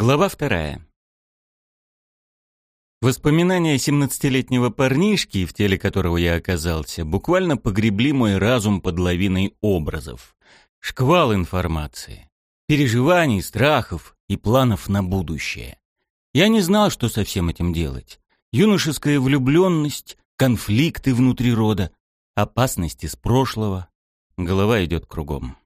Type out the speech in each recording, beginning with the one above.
Глава вторая. Воспоминания семнадцатилетнего парнишки, в теле которого я оказался, буквально погребли мой разум под лавиной образов. Шквал информации, переживаний, страхов и планов на будущее. Я не знал, что со всем этим делать. Юношеская влюбленность, конфликты внутри рода, опасности с прошлого. Голова идет кругом.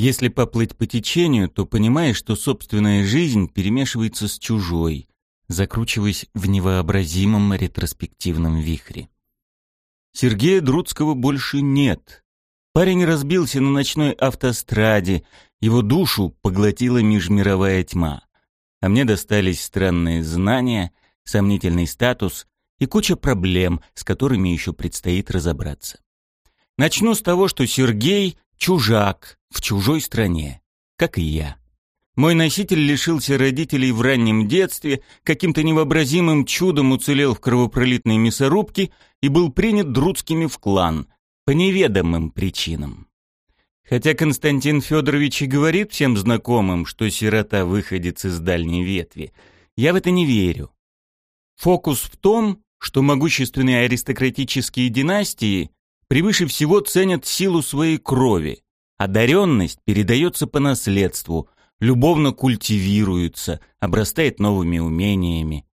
Если поплыть по течению, то понимаешь, что собственная жизнь перемешивается с чужой, закручиваясь в невообразимом ретроспективном вихре. Сергея Друцкого больше нет. Парень разбился на ночной автостраде, его душу поглотила межмировая тьма. А мне достались странные знания, сомнительный статус и куча проблем, с которыми еще предстоит разобраться. Начну с того, что Сергей чужак в чужой стране, как и я. Мой носитель лишился родителей в раннем детстве, каким-то невообразимым чудом уцелел в кровопролитной мясорубке и был принят друдскими в клан, по неведомым причинам. Хотя Константин Федорович и говорит всем знакомым, что сирота выходит из дальней ветви, я в это не верю. Фокус в том, что могущественные аристократические династии превыше всего ценят силу своей крови. Одаренность передается по наследству, любовно культивируется, обрастает новыми умениями.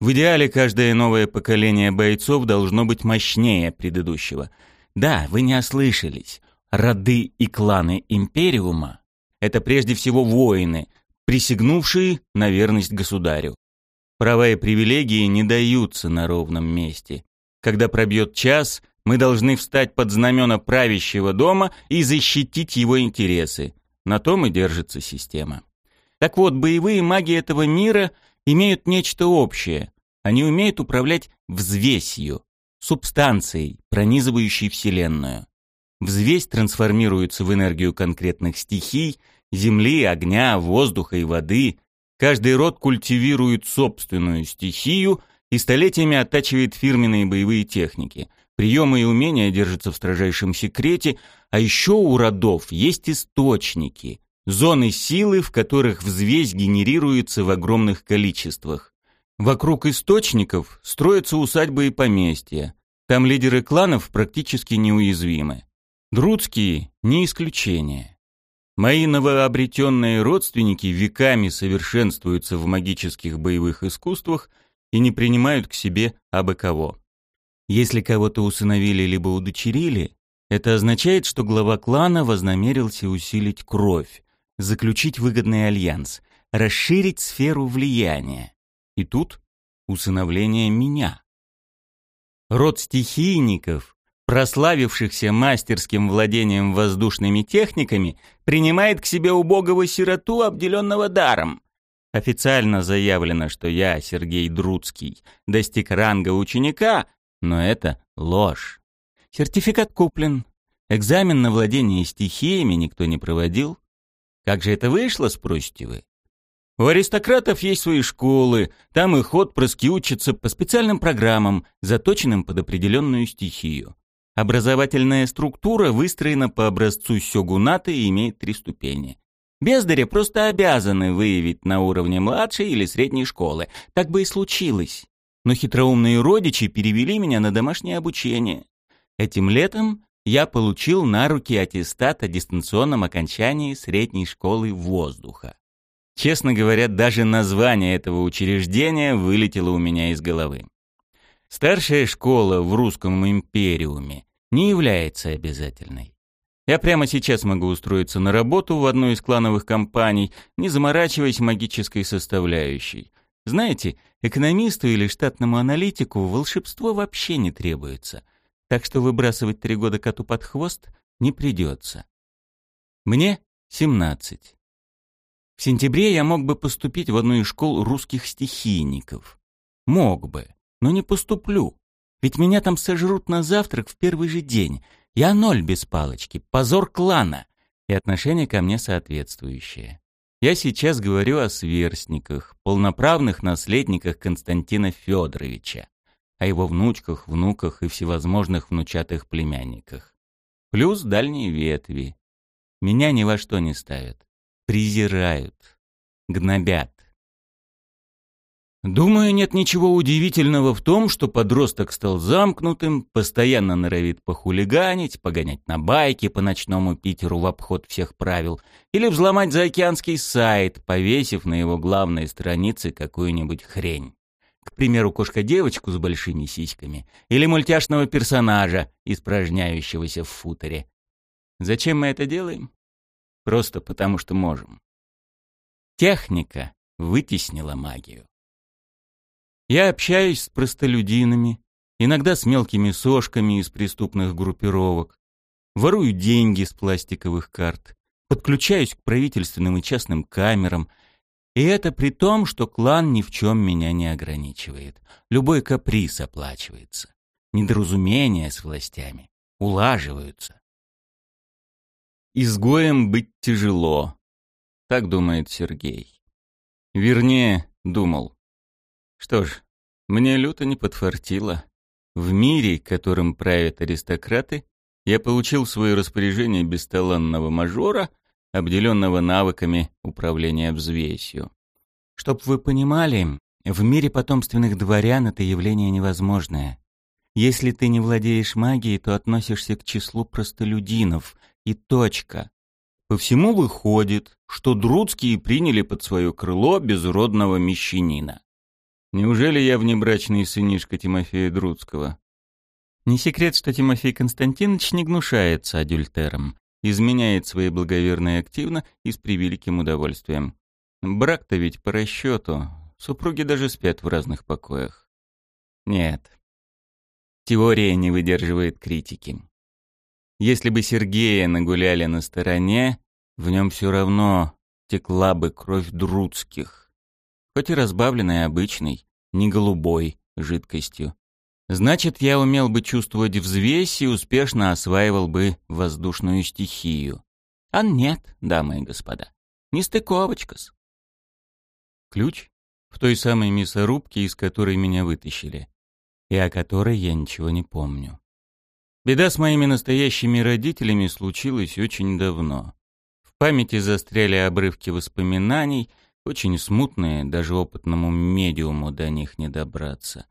В идеале каждое новое поколение бойцов должно быть мощнее предыдущего. Да, вы не ослышались. Роды и кланы Империума — это прежде всего воины, присягнувшие на верность государю. Права и привилегии не даются на ровном месте. Когда пробьет час — мы должны встать под знамена правящего дома и защитить его интересы. На том и держится система. Так вот, боевые маги этого мира имеют нечто общее. Они умеют управлять взвесью, субстанцией, пронизывающей Вселенную. Взвесь трансформируется в энергию конкретных стихий, земли, огня, воздуха и воды. Каждый род культивирует собственную стихию и столетиями оттачивает фирменные боевые техники – Приемы и умения держатся в строжайшем секрете, а еще у родов есть источники, зоны силы, в которых взвесь генерируется в огромных количествах. Вокруг источников строятся усадьбы и поместья. Там лидеры кланов практически неуязвимы. Друдские – не исключение. Мои новообретенные родственники веками совершенствуются в магических боевых искусствах и не принимают к себе абы кого. Если кого-то усыновили либо удочерили, это означает, что глава клана вознамерился усилить кровь, заключить выгодный альянс, расширить сферу влияния. И тут усыновление меня. Род стихийников, прославившихся мастерским владением воздушными техниками, принимает к себе убогого сироту, обделенного даром. Официально заявлено, что я, Сергей Друцкий, достиг ранга ученика, но это ложь. Сертификат куплен. Экзамен на владение стихиями никто не проводил. Как же это вышло, спросите вы? У аристократов есть свои школы, там их отпрыски учатся по специальным программам, заточенным под определенную стихию. Образовательная структура выстроена по образцу сёгуната и имеет три ступени. Бездари просто обязаны выявить на уровне младшей или средней школы. Так бы и случилось но хитроумные родичи перевели меня на домашнее обучение. Этим летом я получил на руки аттестат о дистанционном окончании средней школы воздуха. Честно говоря, даже название этого учреждения вылетело у меня из головы. Старшая школа в русском империуме не является обязательной. Я прямо сейчас могу устроиться на работу в одну из клановых компаний, не заморачиваясь магической составляющей. Знаете, экономисту или штатному аналитику волшебство вообще не требуется, так что выбрасывать три года коту под хвост не придется. Мне 17. В сентябре я мог бы поступить в одну из школ русских стихийников. Мог бы, но не поступлю. Ведь меня там сожрут на завтрак в первый же день. Я ноль без палочки, позор клана. И отношение ко мне соответствующее. Я сейчас говорю о сверстниках, полноправных наследниках Константина Федоровича, о его внучках, внуках и всевозможных внучатых племянниках. Плюс дальние ветви. Меня ни во что не ставят. Презирают. Гнобят. Думаю, нет ничего удивительного в том, что подросток стал замкнутым, постоянно норовит похулиганить, погонять на байке по ночному Питеру в обход всех правил или взломать заокеанский сайт, повесив на его главной странице какую-нибудь хрень. К примеру, кошка-девочку с большими сиськами или мультяшного персонажа, испражняющегося в футере. Зачем мы это делаем? Просто потому, что можем. Техника вытеснила магию. Я общаюсь с простолюдинами, иногда с мелкими сошками из преступных группировок, ворую деньги с пластиковых карт, подключаюсь к правительственным и частным камерам, и это при том, что клан ни в чем меня не ограничивает. Любой каприз оплачивается. Недоразумения с властями улаживаются. Изгоем быть тяжело, так думает Сергей. Вернее, думал. Что ж, мне люто не подфартило. В мире, которым правят аристократы, я получил свое распоряжение бесталанного мажора, обделенного навыками управления взвесью. Чтоб вы понимали, в мире потомственных дворян это явление невозможное. Если ты не владеешь магией, то относишься к числу простолюдинов, и точка. По всему выходит, что Друцкие приняли под свое крыло безродного мещанина. Неужели я внебрачный сынишка Тимофея Друцкого? Не секрет, что Тимофей Константинович не гнушается адюльтером, изменяет свои благоверные активно и с превеликим удовольствием. Брак-то ведь по расчету, супруги даже спят в разных покоях. Нет, теория не выдерживает критики. Если бы Сергея нагуляли на стороне, в нем все равно текла бы кровь Друцких хоть и разбавленной обычной, не голубой жидкостью. Значит, я умел бы чувствовать взвесь и успешно осваивал бы воздушную стихию. А нет, дамы и господа, не стыковочка-с. Ключ в той самой мясорубке, из которой меня вытащили, и о которой я ничего не помню. Беда с моими настоящими родителями случилась очень давно. В памяти застряли обрывки воспоминаний — очень смутные, даже опытному медиуму до них не добраться.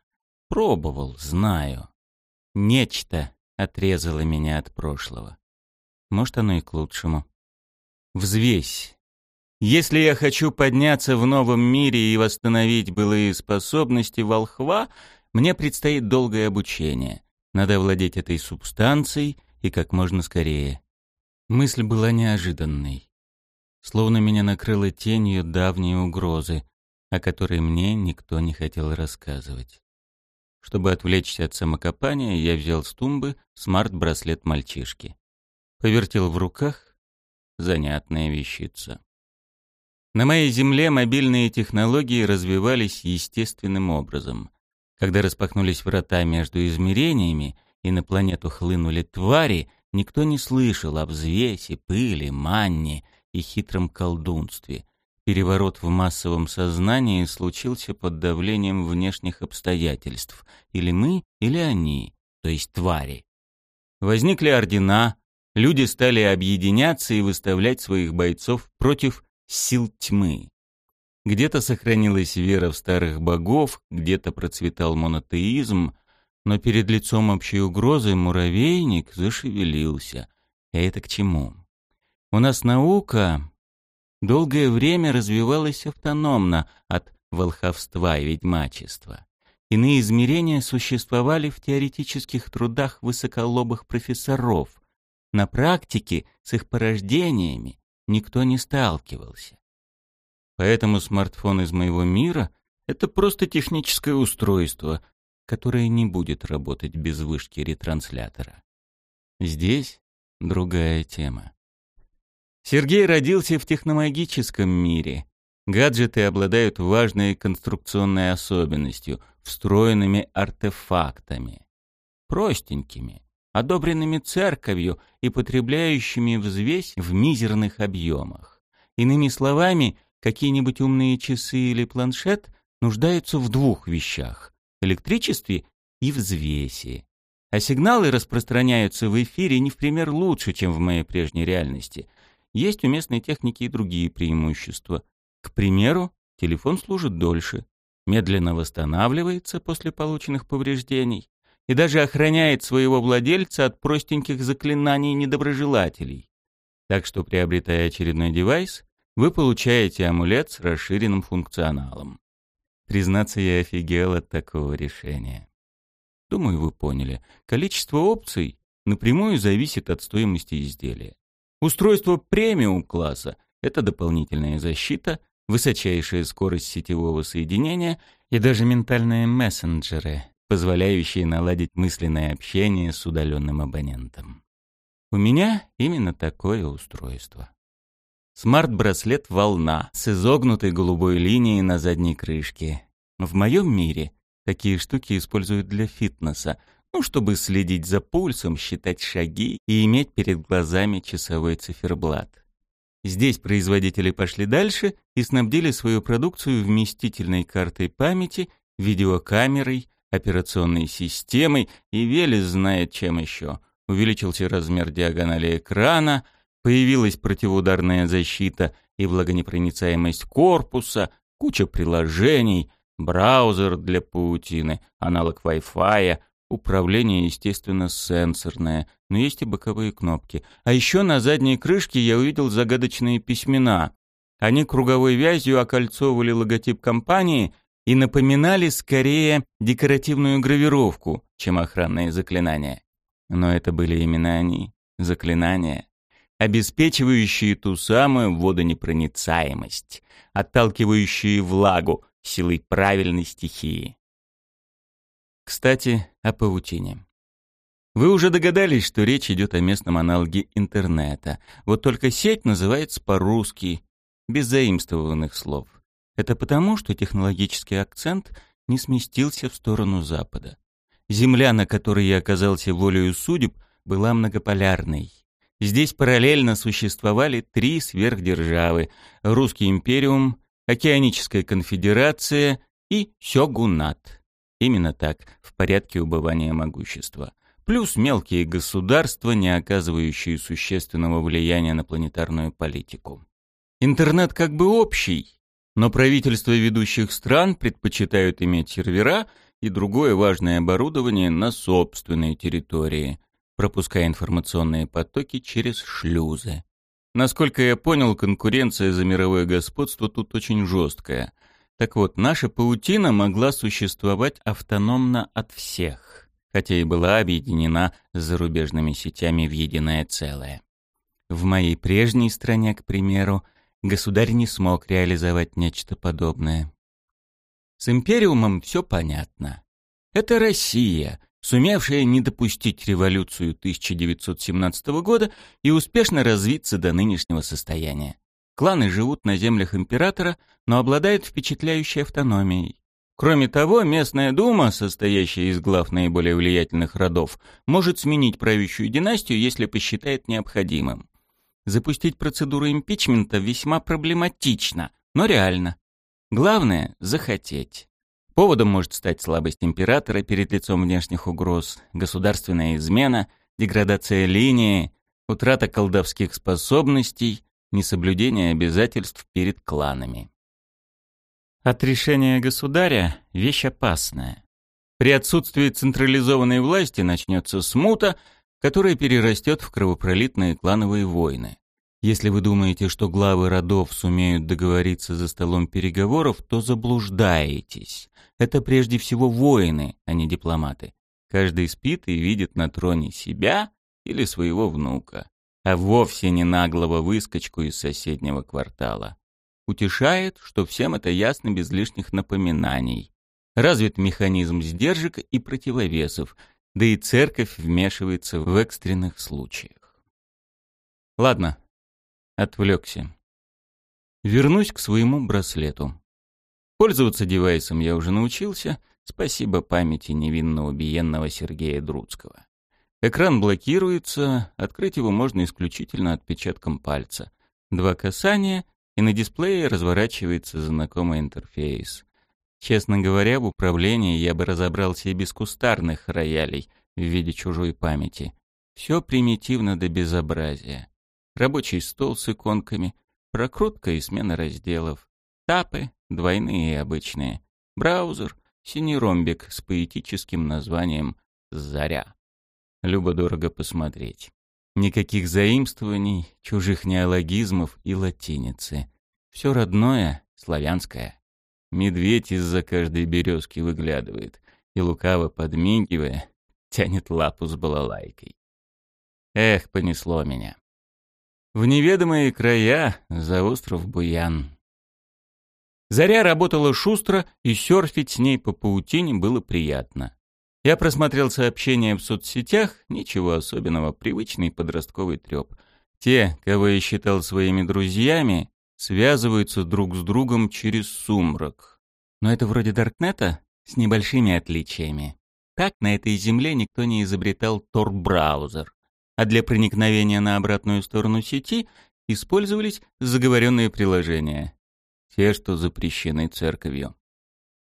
Пробовал, знаю. Нечто отрезало меня от прошлого. Может, оно и к лучшему. Взвесь. Если я хочу подняться в новом мире и восстановить былые способности волхва, мне предстоит долгое обучение. Надо владеть этой субстанцией и как можно скорее. Мысль была неожиданной словно меня накрыло тенью давней угрозы, о которой мне никто не хотел рассказывать. Чтобы отвлечься от самокопания, я взял с тумбы смарт-браслет мальчишки. Повертел в руках. Занятная вещица. На моей земле мобильные технологии развивались естественным образом. Когда распахнулись врата между измерениями и на планету хлынули твари, никто не слышал об взвесе, пыли, манне и хитром колдунстве. Переворот в массовом сознании случился под давлением внешних обстоятельств. Или мы, или они, то есть твари. Возникли ордена, люди стали объединяться и выставлять своих бойцов против сил тьмы. Где-то сохранилась вера в старых богов, где-то процветал монотеизм, но перед лицом общей угрозы муравейник зашевелился. А это к чему? У нас наука долгое время развивалась автономно от волховства и ведьмачества. Иные измерения существовали в теоретических трудах высоколобых профессоров. На практике с их порождениями никто не сталкивался. Поэтому смартфон из моего мира — это просто техническое устройство, которое не будет работать без вышки ретранслятора. Здесь другая тема. Сергей родился в техномагическом мире. Гаджеты обладают важной конструкционной особенностью – встроенными артефактами. Простенькими, одобренными церковью и потребляющими взвесь в мизерных объемах. Иными словами, какие-нибудь умные часы или планшет нуждаются в двух вещах – электричестве и взвеси. А сигналы распространяются в эфире не в пример лучше, чем в моей прежней реальности – есть у местной техники и другие преимущества. К примеру, телефон служит дольше. медленно восстанавливается после полученных повреждений и даже охраняет своего владельца от простеньких заклинаний недоброжелателей. Так что, приобретая очередной девайс, вы получаете амулет с расширенным функционалом. Признаться, я офигел от такого решения. Думаю, вы поняли. Количество опций напрямую зависит от стоимости изделия. Устройство премиум-класса — это дополнительная защита, высочайшая скорость сетевого соединения и даже ментальные мессенджеры, позволяющие наладить мысленное общение с удаленным абонентом. У меня именно такое устройство. Смарт-браслет «Волна» с изогнутой голубой линией на задней крышке. В моем мире такие штуки используют для фитнеса, ну, чтобы следить за пульсом, считать шаги и иметь перед глазами часовой циферблат. Здесь производители пошли дальше и снабдили свою продукцию вместительной картой памяти, видеокамерой, операционной системой и Велес знает чем еще. Увеличился размер диагонали экрана, Появилась противоударная защита и влагонепроницаемость корпуса, куча приложений, браузер для паутины, аналог Wi-Fi, управление, естественно, сенсорное, но есть и боковые кнопки. А еще на задней крышке я увидел загадочные письмена. Они круговой вязью окольцовывали логотип компании и напоминали скорее декоративную гравировку, чем охранные заклинания. Но это были именно они, заклинания обеспечивающие ту самую водонепроницаемость, отталкивающие влагу силой правильной стихии. Кстати, о паутине. Вы уже догадались, что речь идет о местном аналоге интернета. Вот только сеть называется по-русски, без заимствованных слов. Это потому, что технологический акцент не сместился в сторону Запада. Земля, на которой я оказался волею судеб, была многополярной. Здесь параллельно существовали три сверхдержавы – Русский империум, Океаническая конфедерация и Сёгунат. Именно так, в порядке убывания могущества. Плюс мелкие государства, не оказывающие существенного влияния на планетарную политику. Интернет как бы общий, но правительства ведущих стран предпочитают иметь сервера и другое важное оборудование на собственной территории, пропуская информационные потоки через шлюзы. Насколько я понял, конкуренция за мировое господство тут очень жесткая. Так вот, наша паутина могла существовать автономно от всех, хотя и была объединена с зарубежными сетями в единое целое. В моей прежней стране, к примеру, государь не смог реализовать нечто подобное. С Империумом все понятно. Это Россия, сумевшая не допустить революцию 1917 года и успешно развиться до нынешнего состояния. Кланы живут на землях императора, но обладают впечатляющей автономией. Кроме того, местная дума, состоящая из глав наиболее влиятельных родов, может сменить правящую династию, если посчитает необходимым. Запустить процедуру импичмента весьма проблематично, но реально. Главное – захотеть. Поводом может стать слабость императора перед лицом внешних угроз, государственная измена, деградация линии, утрата колдовских способностей, несоблюдение обязательств перед кланами. От решения государя – вещь опасная. При отсутствии централизованной власти начнется смута, которая перерастет в кровопролитные клановые войны. Если вы думаете, что главы родов сумеют договориться за столом переговоров, то заблуждаетесь. Это прежде всего воины, а не дипломаты. Каждый спит и видит на троне себя или своего внука, а вовсе не наглого выскочку из соседнего квартала. Утешает, что всем это ясно без лишних напоминаний. Развит механизм сдержек и противовесов, да и церковь вмешивается в экстренных случаях. Ладно, Отвлекся. Вернусь к своему браслету. Пользоваться девайсом я уже научился, спасибо памяти невинно убиенного Сергея Друцкого. Экран блокируется, открыть его можно исключительно отпечатком пальца. Два касания, и на дисплее разворачивается знакомый интерфейс. Честно говоря, в управлении я бы разобрался и без кустарных роялей в виде чужой памяти. Все примитивно до безобразия рабочий стол с иконками, прокрутка и смена разделов, тапы, двойные и обычные, Браузер — синий ромбик с поэтическим названием «Заря». Любо-дорого посмотреть. Никаких заимствований, чужих неологизмов и латиницы. Все родное, славянское. Медведь из-за каждой березки выглядывает и, лукаво подмигивая, тянет лапу с балалайкой. Эх, понесло меня. В неведомые края за остров Буян. Заря работала шустро, и серфить с ней по паутине было приятно. Я просмотрел сообщения в соцсетях, ничего особенного, привычный подростковый треп. Те, кого я считал своими друзьями, связываются друг с другом через сумрак. Но это вроде Даркнета с небольшими отличиями. Так на этой земле никто не изобретал Tor-браузер а для проникновения на обратную сторону сети использовались заговоренные приложения. Те, что запрещены церковью.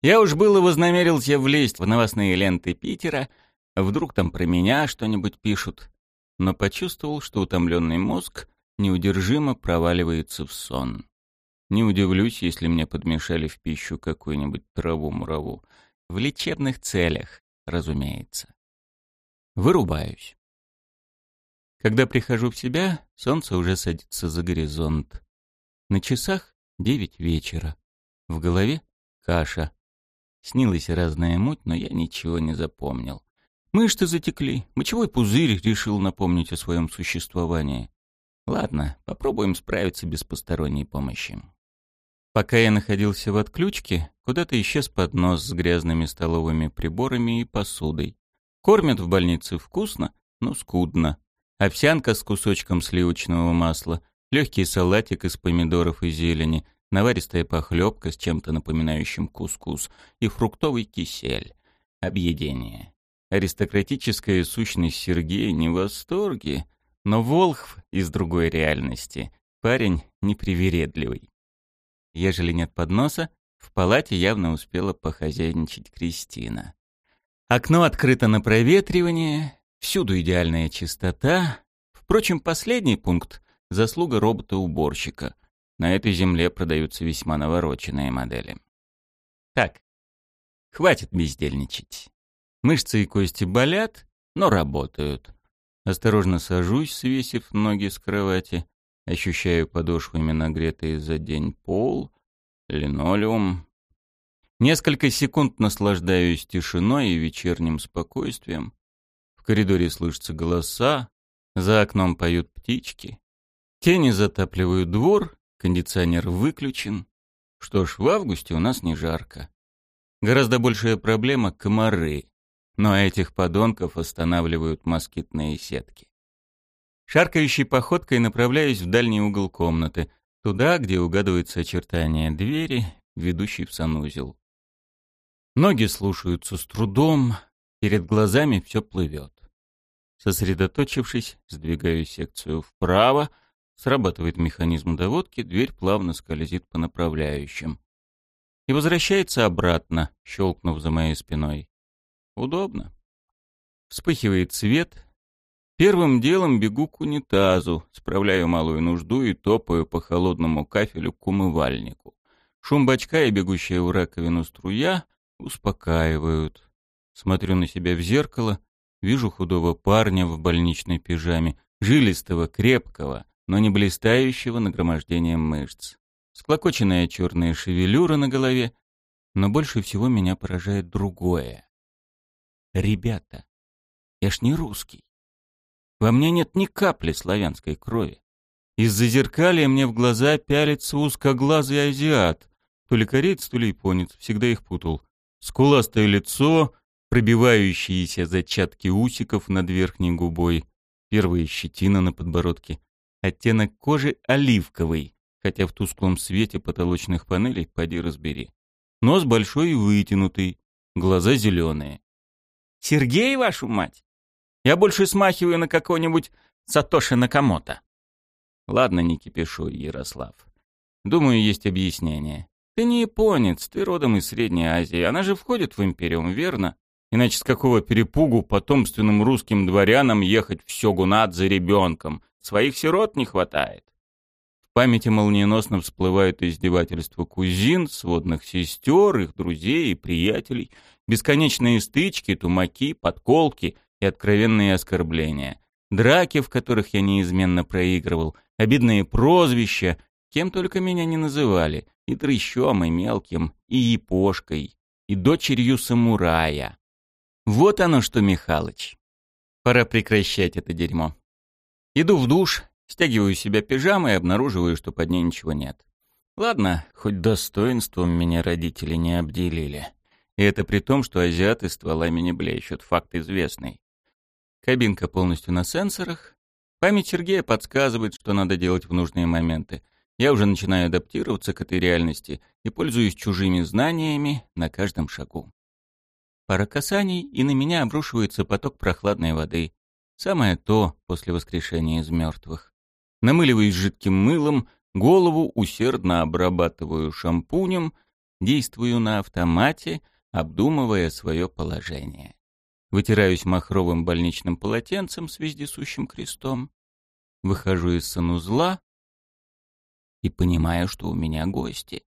Я уж было вознамерился влезть в новостные ленты Питера, вдруг там про меня что-нибудь пишут, но почувствовал, что утомленный мозг неудержимо проваливается в сон. Не удивлюсь, если мне подмешали в пищу какую-нибудь траву-мураву. В лечебных целях, разумеется. Вырубаюсь. Когда прихожу в себя, солнце уже садится за горизонт. На часах девять вечера. В голове каша. Снилась разная муть, но я ничего не запомнил. Мышцы затекли, мочевой пузырь решил напомнить о своем существовании. Ладно, попробуем справиться без посторонней помощи. Пока я находился в отключке, куда-то исчез поднос с грязными столовыми приборами и посудой. Кормят в больнице вкусно, но скудно овсянка с кусочком сливочного масла, легкий салатик из помидоров и зелени, наваристая похлебка с чем-то напоминающим кускус и фруктовый кисель. Объедение. Аристократическая сущность Сергея не в восторге, но Волхв из другой реальности. Парень непривередливый. Ежели нет подноса, в палате явно успела похозяйничать Кристина. Окно открыто на проветривание, Всюду идеальная чистота. Впрочем, последний пункт — заслуга робота-уборщика. На этой земле продаются весьма навороченные модели. Так, хватит бездельничать. Мышцы и кости болят, но работают. Осторожно сажусь, свесив ноги с кровати. Ощущаю подошвами нагретый за день пол, линолеум. Несколько секунд наслаждаюсь тишиной и вечерним спокойствием. В коридоре слышатся голоса, за окном поют птички. Тени затапливают двор, кондиционер выключен. Что ж, в августе у нас не жарко. Гораздо большая проблема — комары. Но этих подонков останавливают москитные сетки. Шаркающей походкой направляюсь в дальний угол комнаты, туда, где угадываются очертания двери, ведущей в санузел. Ноги слушаются с трудом, перед глазами все плывет. Сосредоточившись, сдвигаю секцию вправо, срабатывает механизм доводки, дверь плавно скользит по направляющим. И возвращается обратно, щелкнув за моей спиной. Удобно. Вспыхивает свет. Первым делом бегу к унитазу, справляю малую нужду и топаю по холодному кафелю к умывальнику. Шум бачка и бегущая в раковину струя успокаивают. Смотрю на себя в зеркало — Вижу худого парня в больничной пижаме, жилистого, крепкого, но не блистающего нагромождением мышц. Склокоченная черная шевелюра на голове, но больше всего меня поражает другое. Ребята, я ж не русский. Во мне нет ни капли славянской крови. Из-за зеркалья мне в глаза пялится узкоглазый азиат. То ли кореец, то ли японец, всегда их путал. Скуластое лицо, пробивающиеся зачатки усиков над верхней губой, первая щетина на подбородке, оттенок кожи оливковый, хотя в тусклом свете потолочных панелей поди разбери. Нос большой и вытянутый, глаза зеленые. «Сергей, вашу мать? Я больше смахиваю на какого-нибудь Сатоши Накамото». «Ладно, не кипишуй, Ярослав. Думаю, есть объяснение. Ты не японец, ты родом из Средней Азии. Она же входит в Империум, верно? Иначе с какого перепугу потомственным русским дворянам ехать в Сёгунат за ребенком? Своих сирот не хватает. памяти молниеносно всплывают издевательства кузин, сводных сестер, их друзей и приятелей, бесконечные стычки, тумаки, подколки и откровенные оскорбления, драки, в которых я неизменно проигрывал, обидные прозвища, кем только меня не называли, и дрыщом, и мелким, и епошкой, и дочерью самурая. Вот оно что, Михалыч. Пора прекращать это дерьмо. Иду в душ, стягиваю себя пижамой и обнаруживаю, что под ней ничего нет. Ладно, хоть достоинством меня родители не обделили. И это при том, что азиаты стволами не блещут, факт известный. Кабинка полностью на сенсорах. Память Сергея подсказывает, что надо делать в нужные моменты. Я уже начинаю адаптироваться к этой реальности и пользуюсь чужими знаниями на каждом шагу. Пара касаний, и на меня обрушивается поток прохладной воды. Самое то после воскрешения из мертвых. Намыливаюсь жидким мылом, голову усердно обрабатываю шампунем, действую на автомате, обдумывая свое положение. Вытираюсь махровым больничным полотенцем с вездесущим крестом. Выхожу из санузла, и понимаю, что у меня гости.